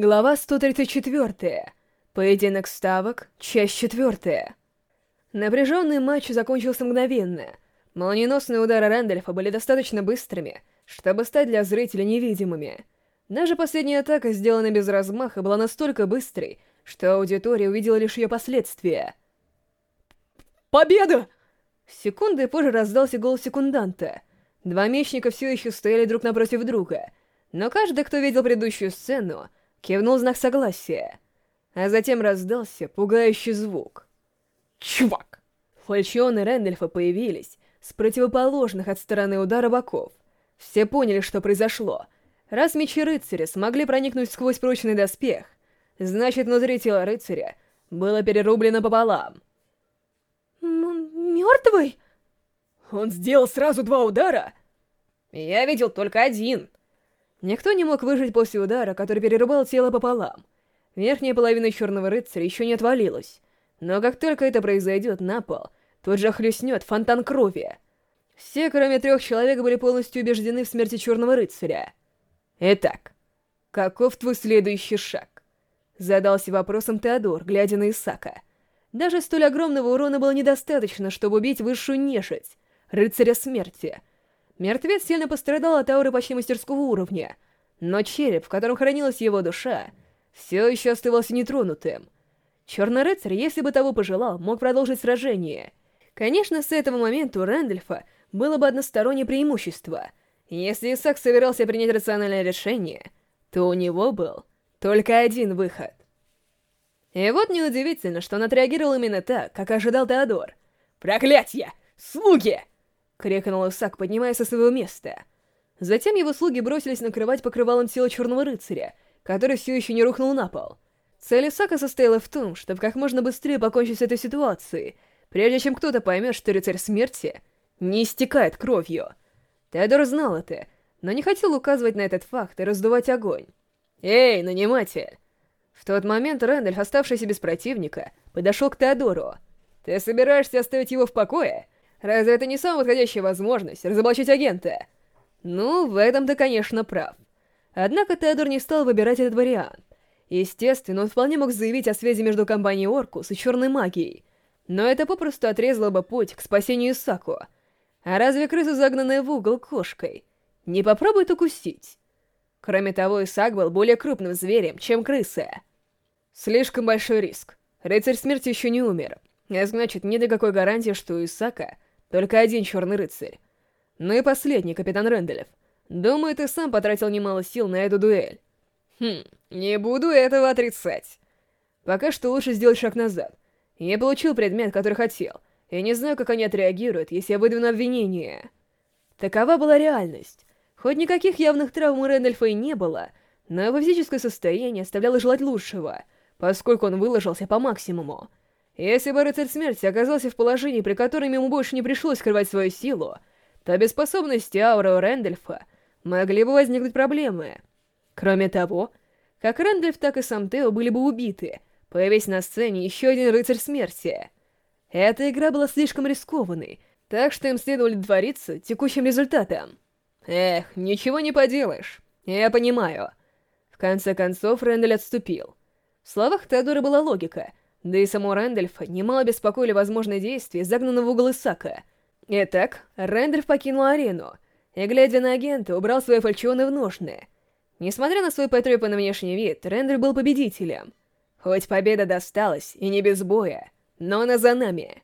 Глава 134. Поединок ставок. Часть четвертая. Напряженный матч закончился мгновенно. Молниеносные удары Рэндальфа были достаточно быстрыми, чтобы стать для зрителя невидимыми. Даже последняя атака, сделана без размаха, была настолько быстрой, что аудитория увидела лишь ее последствия. «Победа!» Секунды позже раздался голос секунданта. Два мечника все еще стояли друг напротив друга, но каждый, кто видел предыдущую сцену, кивнул знак согласия, а затем раздался пугающий звук. «Чувак!» Фальшион и Рэндальфа появились с противоположных от стороны удара боков. Все поняли, что произошло. Раз мечи рыцаря смогли проникнуть сквозь прочный доспех, значит, внутри тела рыцаря было перерублено пополам. М «Мертвый?» «Он сделал сразу два удара?» «Я видел только один», Никто не мог выжить после удара, который перерубал тело пополам. Верхняя половина черного рыцаря еще не отвалилась. Но как только это произойдет на пол, тут же хлестнет фонтан крови. Все, кроме трех человек, были полностью убеждены в смерти черного рыцаря. Итак, каков твой следующий шаг? Задался вопросом Теодор, глядя на Исака. Даже столь огромного урона было недостаточно, чтобы убить высшую нежить, рыцаря смерти — Мертвец сильно пострадал от ауры почти мастерского уровня, но череп, в котором хранилась его душа, все еще оставался нетронутым. Черный рыцарь, если бы того пожелал, мог продолжить сражение. Конечно, с этого момента у Рэндольфа было бы одностороннее преимущество. Если Исаак собирался принять рациональное решение, то у него был только один выход. И вот неудивительно, что он отреагировал именно так, как ожидал Теодор. «Проклятье! Слуги!» крикнул Исаак, поднимаясь со своего места. Затем его слуги бросились на кровать, покрывалом тело черного рыцаря, который все еще не рухнул на пол. Цель Исака состояла в том, чтобы как можно быстрее покончить с этой ситуацией, прежде чем кто-то поймет, что рыцарь смерти не истекает кровью. Теодор знал это, но не хотел указывать на этот факт и раздувать огонь. «Эй, наниматель!» В тот момент Рэндальф, оставшийся без противника, подошел к Теодору. «Ты собираешься оставить его в покое?» Разве это не самая подходящая возможность разоблачить агента? Ну, в этом ты, конечно, прав. Однако Теодор не стал выбирать этот вариант. Естественно, он вполне мог заявить о связи между компанией Оркус и черной магией. Но это попросту отрезало бы путь к спасению Саку. А разве крыса, загнанная в угол кошкой, не попробует укусить? Кроме того, Исаак был более крупным зверем, чем крыса. Слишком большой риск. Рыцарь смерти еще не умер. А значит, ни до какой гарантии, что у Исака только один черный рыцарь. Ну и последний, капитан Рэндалев. Думаю, ты сам потратил немало сил на эту дуэль. Хм, не буду этого отрицать. Пока что лучше сделать шаг назад. Я получил предмет, который хотел. Я не знаю, как они отреагируют, если я выдвину обвинение. Такова была реальность. Хоть никаких явных травм у Рэндольфа и не было, но его физическое состояние оставляло желать лучшего, поскольку он выложился по максимуму. Если бороться от смерти оказался в положении, при котором ему больше не пришлось скрывать свою силу, то без способности Аура Рэндольфа могли бы возникнуть проблемы. Кроме того, как Рэндольф, так и сам Тео были бы убиты, появясь на сцене еще один рыцарь смерти. Эта игра была слишком рискованной, так что им следовало двориться текущим результатом. Эх, ничего не поделаешь. Я понимаю. В конце концов, Рэндаль отступил. В словах Теодора была логика — да и само Рэндольф немало беспокоили возможные действия загнанного угла Сака. Итак, Рэндольф покинул арену, и, глядя на агента, убрал свои фальчионы в ножны. Несмотря на свой потрепанный внешний вид, Рэндольф был победителем. Хоть победа досталась, и не без боя, но она за нами.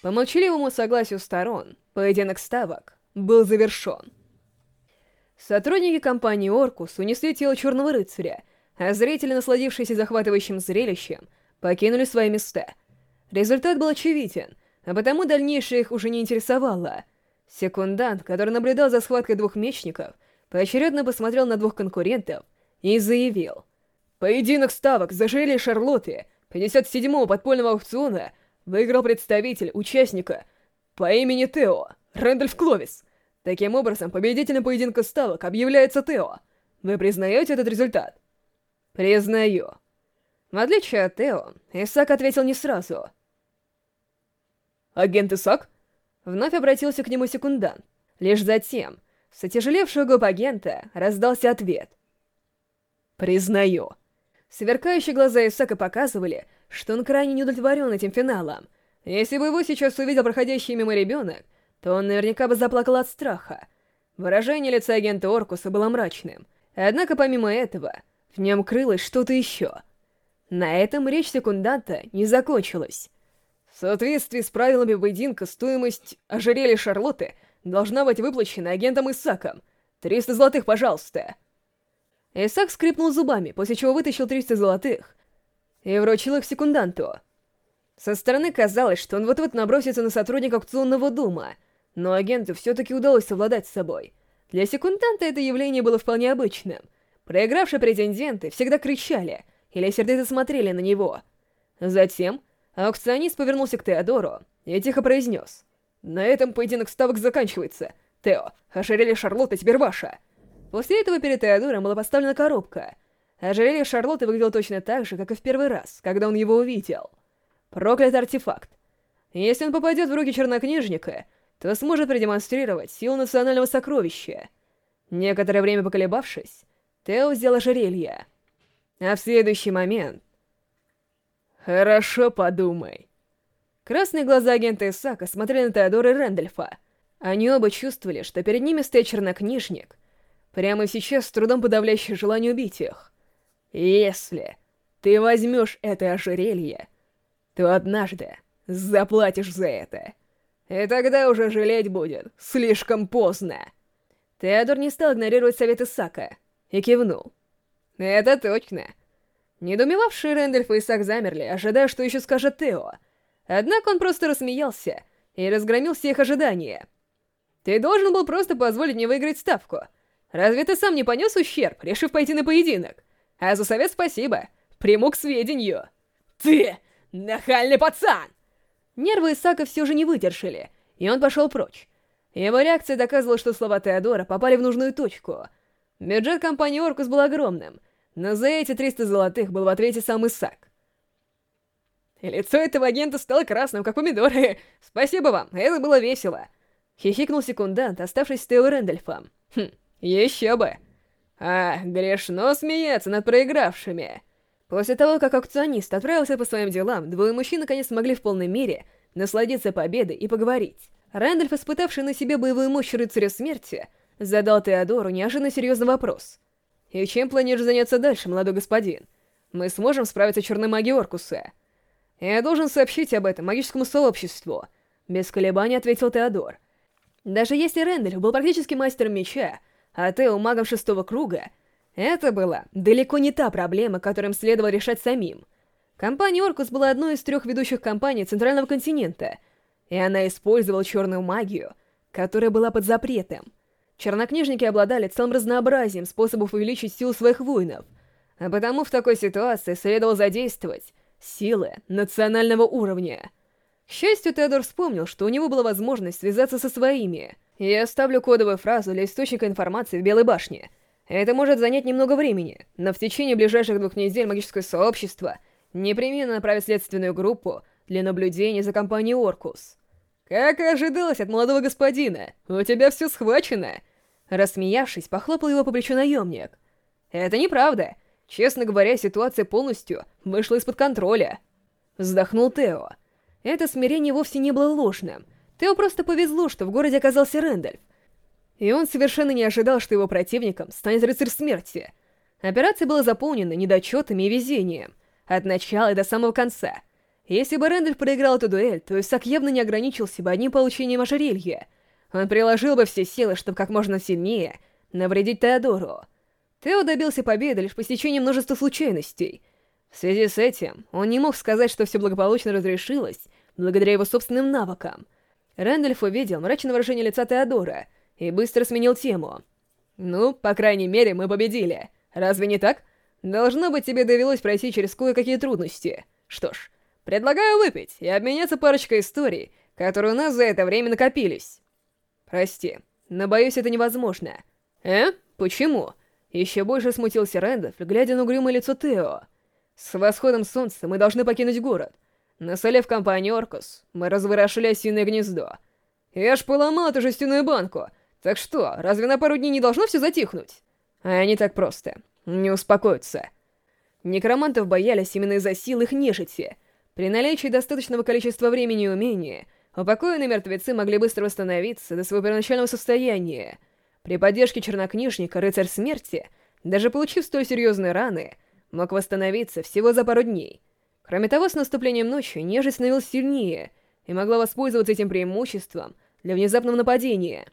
По молчаливому согласию сторон, поединок ставок был завершён. Сотрудники компании «Оркус» унесли тело Черного Рыцаря, а зрители, насладившиеся захватывающим зрелищем, покинули свои места. Результат был очевиден, а потому дальнейшее их уже не интересовало. Секундант, который наблюдал за схваткой двух мечников, поочередно посмотрел на двух конкурентов и заявил. «Поединок ставок за жилье Шарлотты 57-го подпольного аукциона выиграл представитель, участника по имени Тео, Рэндольф Кловис. Таким образом, победителем поединка ставок объявляется Тео. Вы признаете этот результат?» «Признаю», в отличие от Тео, Исак ответил не сразу. «Агент Исак?» Вновь обратился к нему секундан. Лишь затем, с отяжелевшего губ агента, раздался ответ. «Признаю». Сверкающие глаза Исака показывали, что он крайне не удовлетворен этим финалом. Если бы его сейчас увидел проходящий мимо ребенок, то он наверняка бы заплакал от страха. Выражение лица агента Оркуса было мрачным. Однако помимо этого, в нем крылось что-то еще — на этом речь секунданта не закончилась. В соответствии с правилами поединка, стоимость ожерелья Шарлотты должна быть выплачена агентом Исаком. 300 золотых, пожалуйста. Исак скрипнул зубами, после чего вытащил 300 золотых и вручил их секунданту. Со стороны казалось, что он вот-вот набросится на сотрудника аукционного дома, но агенту все-таки удалось совладать с собой. Для секунданта это явление было вполне обычным. Проигравшие претенденты всегда кричали — или сердито смотрели на него. Затем аукционист повернулся к Теодору и тихо произнес. «На этом поединок ставок заканчивается. Тео, ожерелье Шарлотты теперь ваше!» После этого перед Теодором была поставлена коробка. Ожерелье Шарлотты выглядело точно так же, как и в первый раз, когда он его увидел. Проклятый артефакт. Если он попадет в руки чернокнижника, то сможет продемонстрировать силу национального сокровища. Некоторое время поколебавшись, Тео взял ожерелье. А в следующий момент... «Хорошо подумай». Красные глаза агента Исака смотрели на Теодора и Рэндольфа. Они оба чувствовали, что перед ними стоит чернокнижник, прямо сейчас с трудом подавляющий желание убить их. «Если ты возьмешь это ожерелье, то однажды заплатишь за это. И тогда уже жалеть будет слишком поздно». Теодор не стал игнорировать совет Исака и кивнул. «Это точно!» Недоумевавшие Рэндальф и Исаак замерли, ожидая, что еще скажет Тео. Однако он просто рассмеялся и разгромил все их ожидания. «Ты должен был просто позволить мне выиграть ставку. Разве ты сам не понес ущерб, решив пойти на поединок? А за совет спасибо. Приму к сведению». «Ты нахальный пацан!» Нервы Исаака все же не выдержали, и он пошел прочь. Его реакция доказывала, что слова Теодора попали в нужную точку. Бюджет компании «Оркус» был огромным — но за эти 300 золотых был в ответе сам Исак. И И чем планируешь заняться дальше, молодой господин? Мы сможем справиться с черной магией Оркуса. Я должен сообщить об этом магическому сообществу. Без колебаний ответил Теодор. Даже если Рэндальф был практически мастером меча, а Тео магом шестого круга, это была далеко не та проблема, которую им следовало решать самим. Компания Оркус была одной из трех ведущих компаний Центрального континента, и она использовала черную магию, которая была под запретом — Чернокнижники обладали целым разнообразием способов увеличить силу своих воинов, а потому в такой ситуации следовало задействовать силы национального уровня. К счастью, Теодор вспомнил, что у него была возможность связаться со своими. Я оставлю кодовую фразу для источника информации в Белой башне. Это может занять немного времени, но в течение ближайших двух недель магическое сообщество непременно направит следственную группу для наблюдения за компанией Оркус. «Как и ожидалось от молодого господина, у тебя все схвачено!» рассмеявшись, похлопал его по плечу наемник. «Это неправда. Честно говоря, ситуация полностью вышла из-под контроля». Вздохнул Тео. Это смирение вовсе не было ложным. Тео просто повезло, что в городе оказался Рэндальф. И он совершенно не ожидал, что его противником станет рыцарь смерти. Операция была заполнена недочетами и везением. От начала и до самого конца. Если бы Рэндальф проиграл эту дуэль, то Исаак явно не ограничился бы одним получением ожерелья — он приложил бы все силы, чтобы как можно сильнее навредить Теодору. Тео добился победы лишь по стечению множества случайностей. В связи с этим он не мог сказать, что все благополучно разрешилось благодаря его собственным навыкам. Рэндальф увидел мрачное выражение лица Теодора и быстро сменил тему. «Ну, по крайней мере, мы победили. Разве не так? Должно быть, тебе довелось пройти через кое-какие трудности. Что ж, предлагаю выпить и обменяться парочкой историй, которые у нас за это время накопились». «Прости, но, боюсь, это невозможно». «Э? Почему?» Еще больше смутился Рэндов, глядя на угрюмое лицо Тео. «С восходом солнца мы должны покинуть город. Насолив компанию Оркус, мы разворошили осиное гнездо. Я ж поломал эту жестяную банку. Так что, разве на пару дней не должно все затихнуть?» А они так просто. Не успокоятся. Некромантов боялись именно из-за сил их нежити. При наличии достаточного количества времени и умения — Упокоенные мертвецы могли быстро восстановиться до своего первоначального состояния. При поддержке чернокнижника рыцарь смерти, даже получив столь серьезные раны, мог восстановиться всего за пару дней. Кроме того, с наступлением ночи нежить становилась сильнее и могла воспользоваться этим преимуществом для внезапного нападения.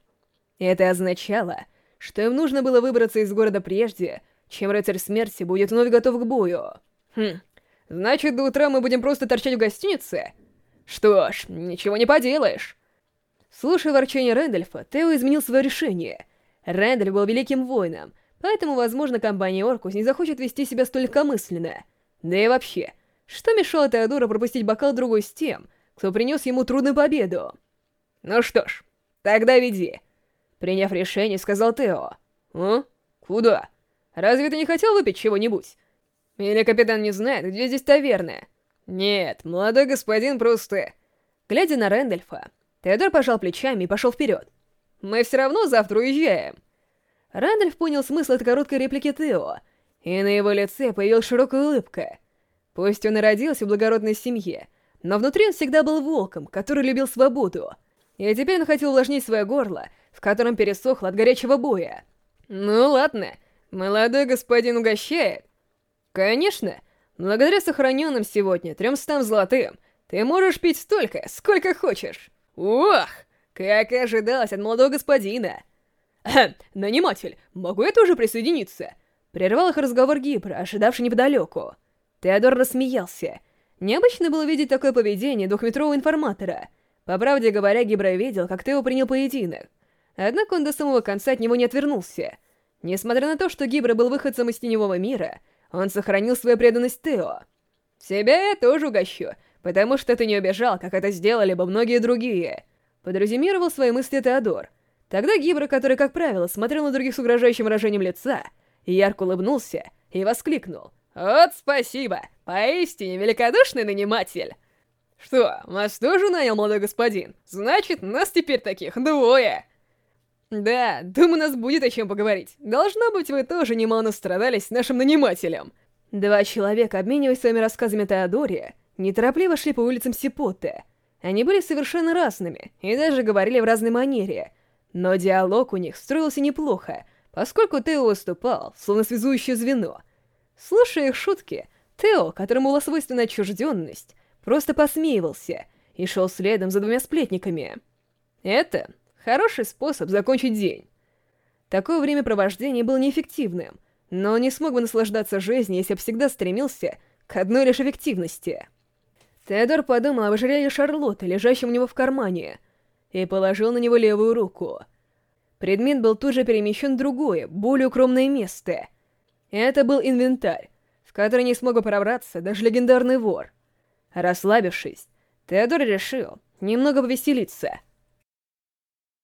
Это означало, что им нужно было выбраться из города прежде, чем рыцарь смерти будет вновь готов к бою. Хм, значит, до утра мы будем просто торчать в гостинице? Что ж, ничего не поделаешь. Слушая ворчание Рэндольфа, Тео изменил свое решение. Рэндольф был великим воином, поэтому, возможно, компания Оркус не захочет вести себя столь легкомысленно. Да и вообще, что мешало Теодору пропустить бокал другой с тем, кто принес ему трудную победу? Ну что ж, тогда веди. Приняв решение, сказал Тео. «А? Куда? Разве ты не хотел выпить чего-нибудь? Или капитан не знает, где здесь таверна?» «Нет, молодой господин просто...» Глядя на Рэндольфа, Теодор пожал плечами и пошел вперед. «Мы все равно завтра уезжаем!» Рэндольф понял смысл этой короткой реплики Тео, и на его лице появилась широкая улыбка. Пусть он и родился в благородной семье, но внутри он всегда был волком, который любил свободу. И теперь он хотел увлажнить свое горло, в котором пересохло от горячего боя. «Ну ладно, молодой господин угощает». «Конечно!» Благодаря сохраненным сегодня тремстам золотым, ты можешь пить столько, сколько хочешь. Ох, как и ожидалось от молодого господина. Хм, наниматель, могу я тоже присоединиться? Прервал их разговор Гипра, ожидавший неподалеку. Теодор рассмеялся. Необычно было видеть такое поведение двухметрового информатора. По правде говоря, Гибра видел, как Тео принял поединок. Однако он до самого конца от него не отвернулся. Несмотря на то, что Гибра был выходцем из теневого мира, он сохранил свою преданность Тео. Себя я тоже угощу, потому что ты не убежал, как это сделали бы многие другие. Подразумировал свои мысли Теодор. Тогда Гибра, который, как правило, смотрел на других с угрожающим выражением лица, ярко улыбнулся и воскликнул. «Вот спасибо! Поистине великодушный наниматель!» «Что, нас тоже нанял молодой господин? Значит, нас теперь таких двое!» «Да, думаю, у нас будет о чем поговорить. Должно быть, вы тоже немало настрадались нашим нанимателем». Два человека, обмениваясь своими рассказами Теодоре, неторопливо шли по улицам Сипоте. Они были совершенно разными и даже говорили в разной манере. Но диалог у них строился неплохо, поскольку Тео выступал, словно связующее звено. Слушая их шутки, Тео, которому была свойственна отчужденность, просто посмеивался и шел следом за двумя сплетниками. Это Хороший способ закончить день. Такое времяпровождение провождения было неэффективным, но он не смог бы наслаждаться жизнью, если бы всегда стремился к одной лишь эффективности. Теодор подумал о ожерелье Шарлотты, лежащем у него в кармане, и положил на него левую руку. Предмет был тут же перемещен в другое, более укромное место. Это был инвентарь, в который не смог бы пробраться даже легендарный вор. Расслабившись, Теодор решил немного повеселиться —